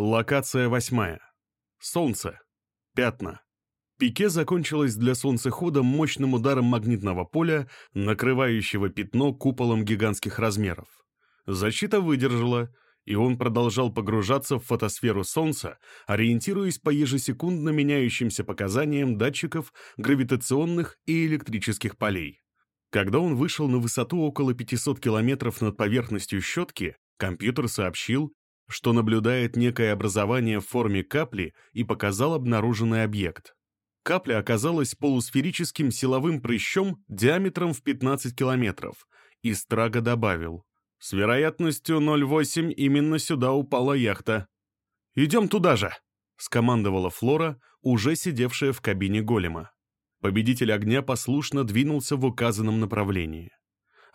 Локация восьмая. Солнце. Пятна. Пике закончилось для солнцехода мощным ударом магнитного поля, накрывающего пятно куполом гигантских размеров. Защита выдержала, и он продолжал погружаться в фотосферу Солнца, ориентируясь по ежесекундно меняющимся показаниям датчиков гравитационных и электрических полей. Когда он вышел на высоту около 500 километров над поверхностью щетки, компьютер сообщил, что наблюдает некое образование в форме капли и показал обнаруженный объект. Капля оказалась полусферическим силовым прыщом диаметром в 15 километров, и Страга добавил, «С вероятностью 0,8 именно сюда упала яхта». «Идем туда же!» — скомандовала Флора, уже сидевшая в кабине голема. Победитель огня послушно двинулся в указанном направлении.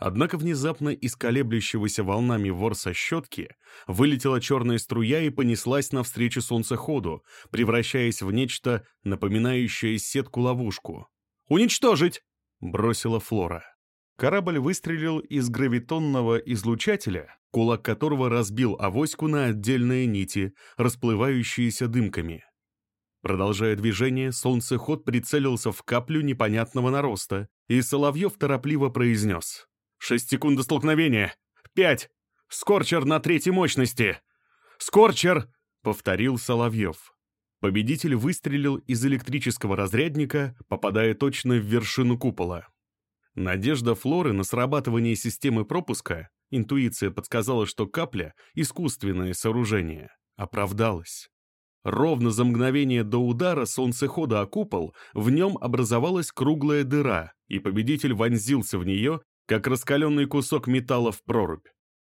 Однако внезапно из колеблющегося волнами ворса щетки вылетела черная струя и понеслась навстречу солнцеходу, превращаясь в нечто, напоминающее сетку-ловушку. «Уничтожить!» — бросила Флора. Корабль выстрелил из гравитонного излучателя, кулак которого разбил авоську на отдельные нити, расплывающиеся дымками. Продолжая движение, солнцеход прицелился в каплю непонятного нароста, и Соловьев торопливо произнес. Шесть секунд столкновения. Пять. Скорчер на третьей мощности. Скорчер!» — повторил Соловьев. Победитель выстрелил из электрического разрядника, попадая точно в вершину купола. Надежда Флоры на срабатывание системы пропуска, интуиция подсказала, что капля — искусственное сооружение, оправдалась. Ровно за мгновение до удара солнцехода о купол в нем образовалась круглая дыра, и победитель вонзился в нее, как раскаленный кусок металла в прорубь.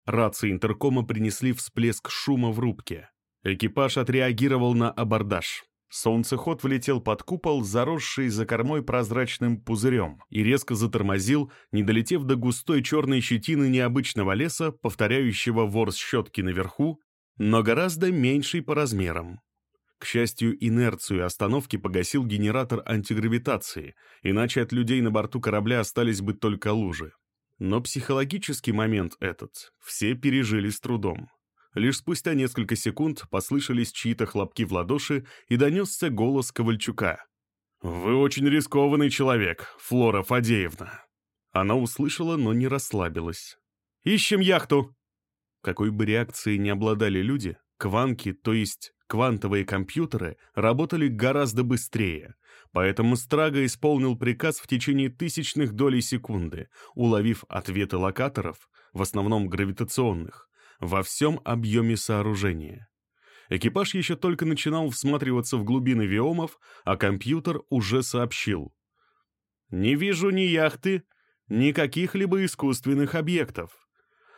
Рации интеркома принесли всплеск шума в рубке. Экипаж отреагировал на абордаж. Солнцеход влетел под купол, заросший за кормой прозрачным пузырем, и резко затормозил, не долетев до густой черной щетины необычного леса, повторяющего ворс щетки наверху, но гораздо меньший по размерам. К счастью, инерцию остановки погасил генератор антигравитации, иначе от людей на борту корабля остались бы только лужи. Но психологический момент этот все пережили с трудом. Лишь спустя несколько секунд послышались чьи-то хлопки в ладоши и донесся голос Ковальчука. «Вы очень рискованный человек, Флора Фадеевна». Она услышала, но не расслабилась. «Ищем яхту!» Какой бы реакцией не обладали люди, кванки, то есть Квантовые компьютеры работали гораздо быстрее, поэтому Страга исполнил приказ в течение тысячных долей секунды, уловив ответы локаторов, в основном гравитационных, во всем объеме сооружения. Экипаж еще только начинал всматриваться в глубины виомов, а компьютер уже сообщил. «Не вижу ни яхты, ни каких-либо искусственных объектов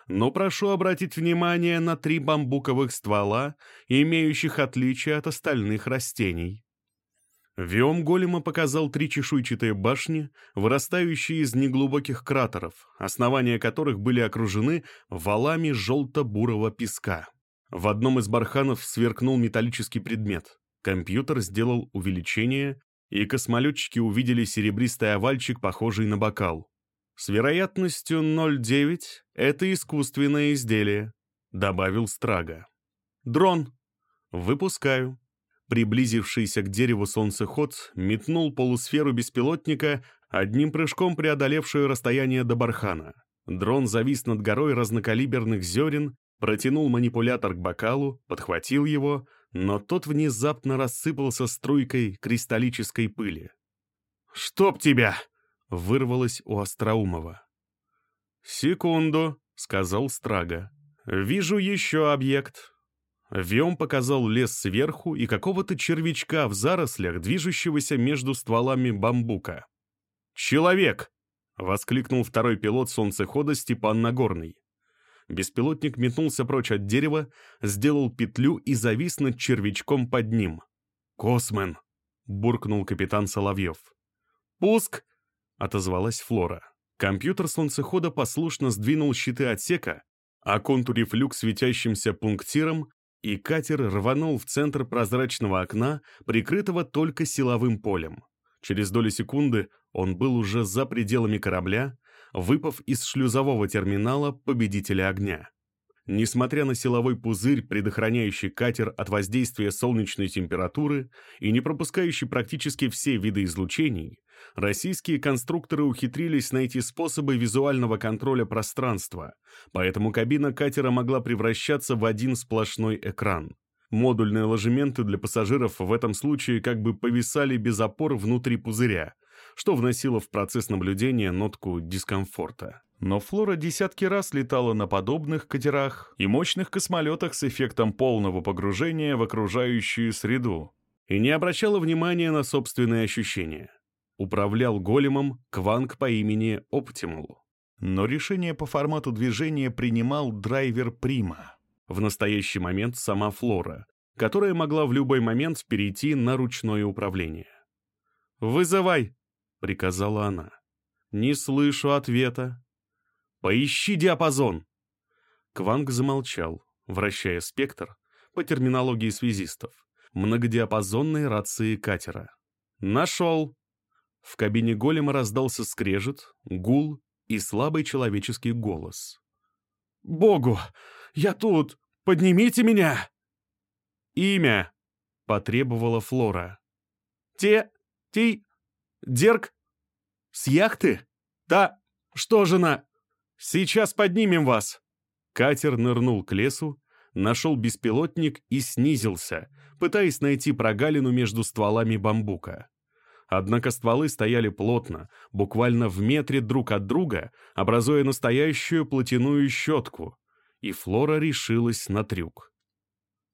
но прошу обратить внимание на три бамбуковых ствола, имеющих отличие от остальных растений. Виом голема показал три чешуйчатые башни, вырастающие из неглубоких кратеров, основания которых были окружены валами желто-бурого песка. В одном из барханов сверкнул металлический предмет. Компьютер сделал увеличение, и космолетчики увидели серебристый овальчик, похожий на бокал. С вероятностью 0,9 это искусственное изделие, добавил Страга. Дрон. Выпускаю. Приблизившийся к дереву солнцеход метнул полусферу беспилотника, одним прыжком преодолевшую расстояние до бархана. Дрон завис над горой разнокалиберных зерен, протянул манипулятор к бокалу, подхватил его, но тот внезапно рассыпался струйкой кристаллической пыли. «Чтоб тебя!» Вырвалось у Остроумова. «Секунду», — сказал Страга. «Вижу еще объект». Вем показал лес сверху и какого-то червячка в зарослях, движущегося между стволами бамбука. «Человек!» — воскликнул второй пилот солнцехода Степан Нагорный. Беспилотник метнулся прочь от дерева, сделал петлю и завис над червячком под ним. «Космен!» — буркнул капитан Соловьев. «Пуск!» — отозвалась Флора. Компьютер солнцехода послушно сдвинул щиты отсека, оконтурив люк светящимся пунктиром, и катер рванул в центр прозрачного окна, прикрытого только силовым полем. Через доли секунды он был уже за пределами корабля, выпав из шлюзового терминала победителя огня. Несмотря на силовой пузырь, предохраняющий катер от воздействия солнечной температуры и не пропускающий практически все виды излучений, российские конструкторы ухитрились найти способы визуального контроля пространства, поэтому кабина катера могла превращаться в один сплошной экран. Модульные ложементы для пассажиров в этом случае как бы повисали без опор внутри пузыря, что вносило в процесс наблюдения нотку дискомфорта. Но Флора десятки раз летала на подобных катерах и мощных космолетах с эффектом полного погружения в окружающую среду и не обращала внимания на собственные ощущения. Управлял големом Кванг по имени Оптимал. Но решение по формату движения принимал драйвер Прима. В настоящий момент сама Флора, которая могла в любой момент перейти на ручное управление. «Вызывай!» — приказала она. «Не слышу ответа», Поищи диапазон!» Кванг замолчал, вращая спектр, по терминологии связистов, многодиапазонной рации катера. «Нашел!» В кабине голема раздался скрежет, гул и слабый человеческий голос. «Богу! Я тут! Поднимите меня!» «Имя!» — потребовала Флора. «Те... Ти... Дерг? С яхты? Да... Что же на...» «Сейчас поднимем вас!» Катер нырнул к лесу, нашел беспилотник и снизился, пытаясь найти прогалину между стволами бамбука. Однако стволы стояли плотно, буквально в метре друг от друга, образуя настоящую платяную щетку, и Флора решилась на трюк.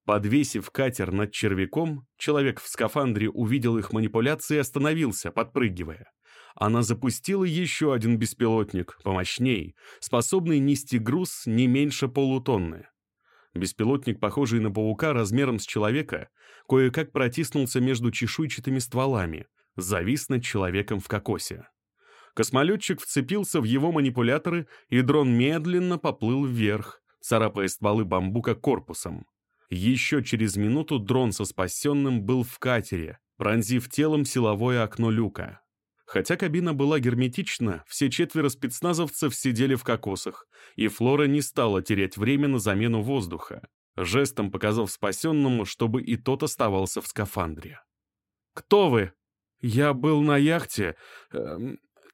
Подвесив катер над червяком, человек в скафандре увидел их манипуляции и остановился, подпрыгивая она запустила еще один беспилотник, помощней, способный нести груз не меньше полутонны. Беспилотник, похожий на паука размером с человека, кое-как протиснулся между чешуйчатыми стволами, завис над человеком в кокосе. Космолетчик вцепился в его манипуляторы, и дрон медленно поплыл вверх, царапая стволы бамбука корпусом. Еще через минуту дрон со спасенным был в катере, пронзив телом силовое окно люка. Хотя кабина была герметична, все четверо спецназовцев сидели в кокосах, и Флора не стала терять время на замену воздуха, жестом показав спасенному, чтобы и тот оставался в скафандре. «Кто вы?» «Я был на яхте. Э,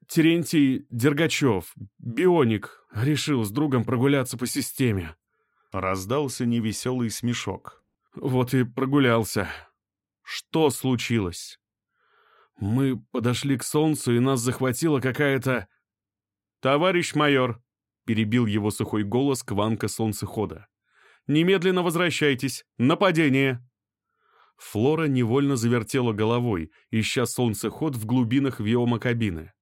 Терентий Дергачев, бионик, решил с другом прогуляться по системе». Раздался невеселый смешок. «Вот и прогулялся. Что случилось?» Мы подошли к солнцу, и нас захватила какая-то... «Товарищ майор!» — перебил его сухой голос Кванка солнцехода. «Немедленно возвращайтесь! Нападение!» Флора невольно завертела головой, ища солнцеход в глубинах виома кабины.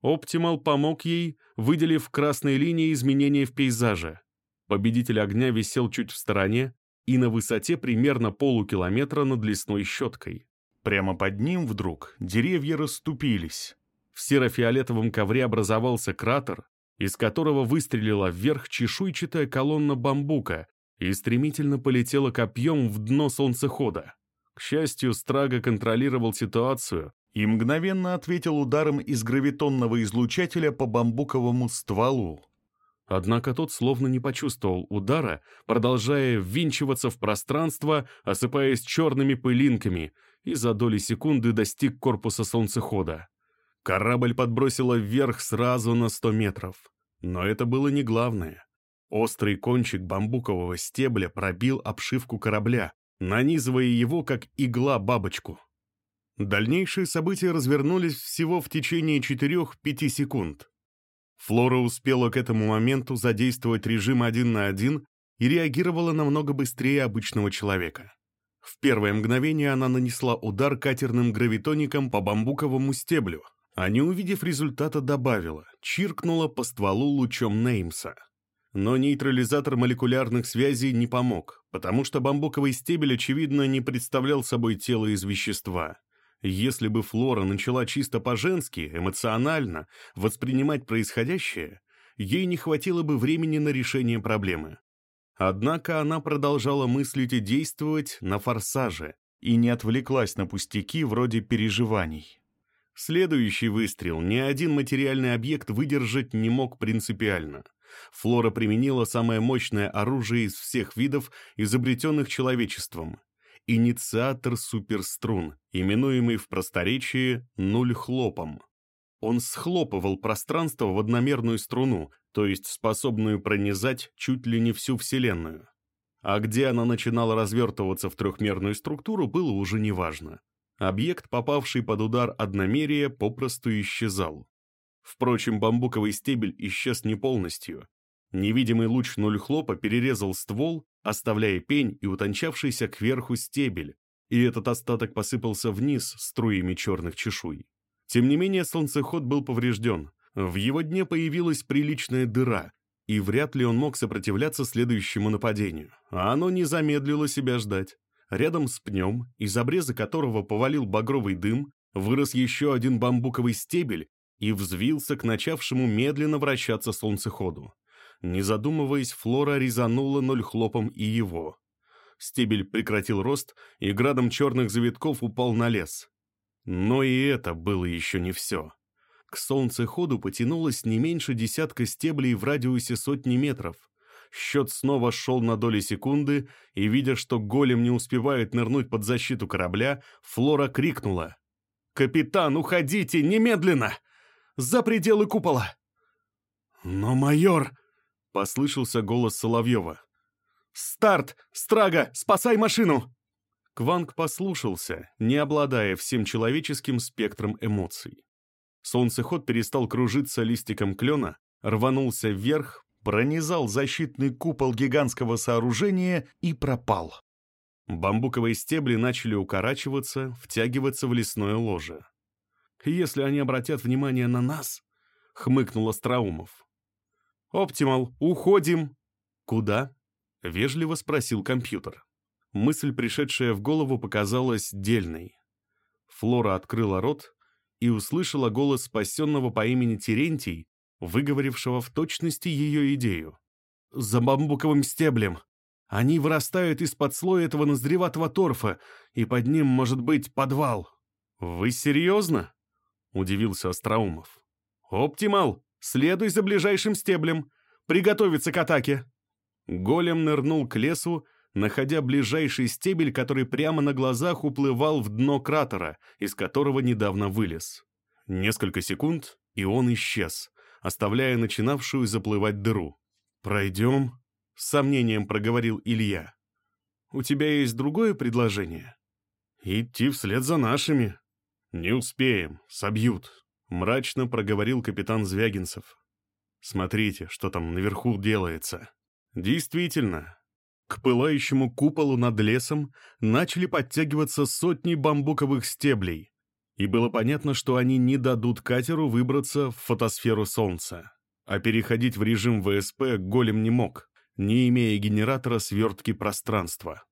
Оптимал помог ей, выделив красной линии изменения в пейзаже. Победитель огня висел чуть в стороне и на высоте примерно полукилометра над лесной щеткой. Прямо под ним вдруг деревья расступились. В серо-фиолетовом ковре образовался кратер, из которого выстрелила вверх чешуйчатая колонна бамбука и стремительно полетела копьем в дно солнцехода. К счастью, Страга контролировал ситуацию и мгновенно ответил ударом из гравитонного излучателя по бамбуковому стволу. Однако тот словно не почувствовал удара, продолжая ввинчиваться в пространство, осыпаясь черными пылинками, и за доли секунды достиг корпуса солнцехода. Корабль подбросило вверх сразу на 100 метров. Но это было не главное. Острый кончик бамбукового стебля пробил обшивку корабля, нанизывая его, как игла, бабочку. Дальнейшие события развернулись всего в течение 4-5 секунд. Флора успела к этому моменту задействовать режим один на один и реагировала намного быстрее обычного человека. В первое мгновение она нанесла удар катерным гравитоником по бамбуковому стеблю, а не увидев результата добавила, чиркнула по стволу лучом Неймса. Но нейтрализатор молекулярных связей не помог, потому что бамбуковый стебель, очевидно, не представлял собой тело из вещества. Если бы Флора начала чисто по-женски, эмоционально, воспринимать происходящее, ей не хватило бы времени на решение проблемы. Однако она продолжала мыслить и действовать на форсаже и не отвлеклась на пустяки вроде переживаний. Следующий выстрел ни один материальный объект выдержать не мог принципиально. Флора применила самое мощное оружие из всех видов, изобретенных человечеством. Инициатор суперструн, именуемый в просторечии «нуль хлопом». Он схлопывал пространство в одномерную струну, то есть способную пронизать чуть ли не всю Вселенную. А где она начинала развертываться в трехмерную структуру, было уже неважно. Объект, попавший под удар одномерия, попросту исчезал. Впрочем, бамбуковый стебель исчез не полностью. Невидимый луч нуль хлопа перерезал ствол, оставляя пень и утончавшийся кверху стебель, и этот остаток посыпался вниз струями черных чешуй. Тем не менее, солнцеход был поврежден. В его дне появилась приличная дыра, и вряд ли он мог сопротивляться следующему нападению. А оно не замедлило себя ждать. Рядом с пнем, из обреза которого повалил багровый дым, вырос еще один бамбуковый стебель и взвился к начавшему медленно вращаться солнцеходу. Не задумываясь, Флора резанула ноль хлопом и его. Стебель прекратил рост, и градом черных завитков упал на лес. Но и это было еще не все. К солнцеходу потянулось не меньше десятка стеблей в радиусе сотни метров. Счет снова шел на доли секунды, и, видя, что голем не успевает нырнуть под защиту корабля, Флора крикнула. «Капитан, уходите немедленно! За пределы купола!» «Но, майор!» — послышался голос Соловьева. «Старт! Страга! Спасай машину!» Кванг послушался, не обладая всем человеческим спектром эмоций. Солнцеход перестал кружиться листиком клена, рванулся вверх, пронизал защитный купол гигантского сооружения и пропал. Бамбуковые стебли начали укорачиваться, втягиваться в лесное ложе. «Если они обратят внимание на нас», — хмыкнул Остроумов. «Оптимал, уходим!» «Куда?» — вежливо спросил компьютер. Мысль, пришедшая в голову, показалась дельной. Флора открыла рот и услышала голос спасенного по имени Терентий, выговорившего в точности ее идею. «За бамбуковым стеблем. Они вырастают из-под слоя этого назреватого торфа, и под ним может быть подвал». «Вы серьезно?» — удивился Остроумов. «Оптимал, следуй за ближайшим стеблем. Приготовиться к атаке». Голем нырнул к лесу, находя ближайший стебель, который прямо на глазах уплывал в дно кратера, из которого недавно вылез. Несколько секунд, и он исчез, оставляя начинавшую заплывать дыру. «Пройдем?» — с сомнением проговорил Илья. «У тебя есть другое предложение?» «Идти вслед за нашими». «Не успеем, собьют», — мрачно проговорил капитан Звягинцев. «Смотрите, что там наверху делается». Действительно, к пылающему куполу над лесом начали подтягиваться сотни бамбуковых стеблей, и было понятно, что они не дадут катеру выбраться в фотосферу Солнца. А переходить в режим ВСП голем не мог, не имея генератора свертки пространства.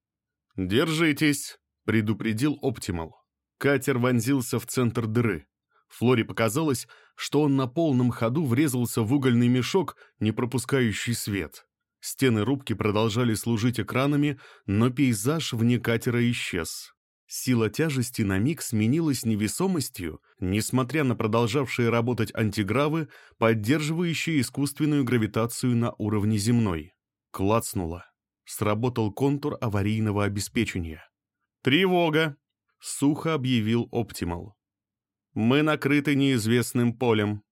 «Держитесь», — предупредил Оптимал. Катер вонзился в центр дыры. Флоре показалось, что он на полном ходу врезался в угольный мешок, не пропускающий свет. Стены рубки продолжали служить экранами, но пейзаж вне катера исчез. Сила тяжести на миг сменилась невесомостью, несмотря на продолжавшие работать антигравы, поддерживающие искусственную гравитацию на уровне земной. Клацнуло. Сработал контур аварийного обеспечения. «Тревога!» — сухо объявил Оптимал. «Мы накрыты неизвестным полем».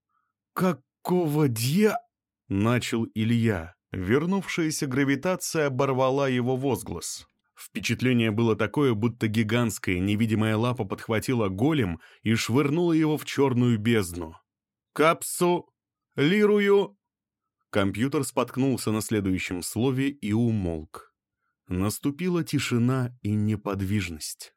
«Какого дья...» — начал Илья. Вернувшаяся гравитация оборвала его возглас. Впечатление было такое, будто гигантская невидимая лапа подхватила голем и швырнула его в черную бездну. «Капсу! Лирую!» Компьютер споткнулся на следующем слове и умолк. Наступила тишина и неподвижность.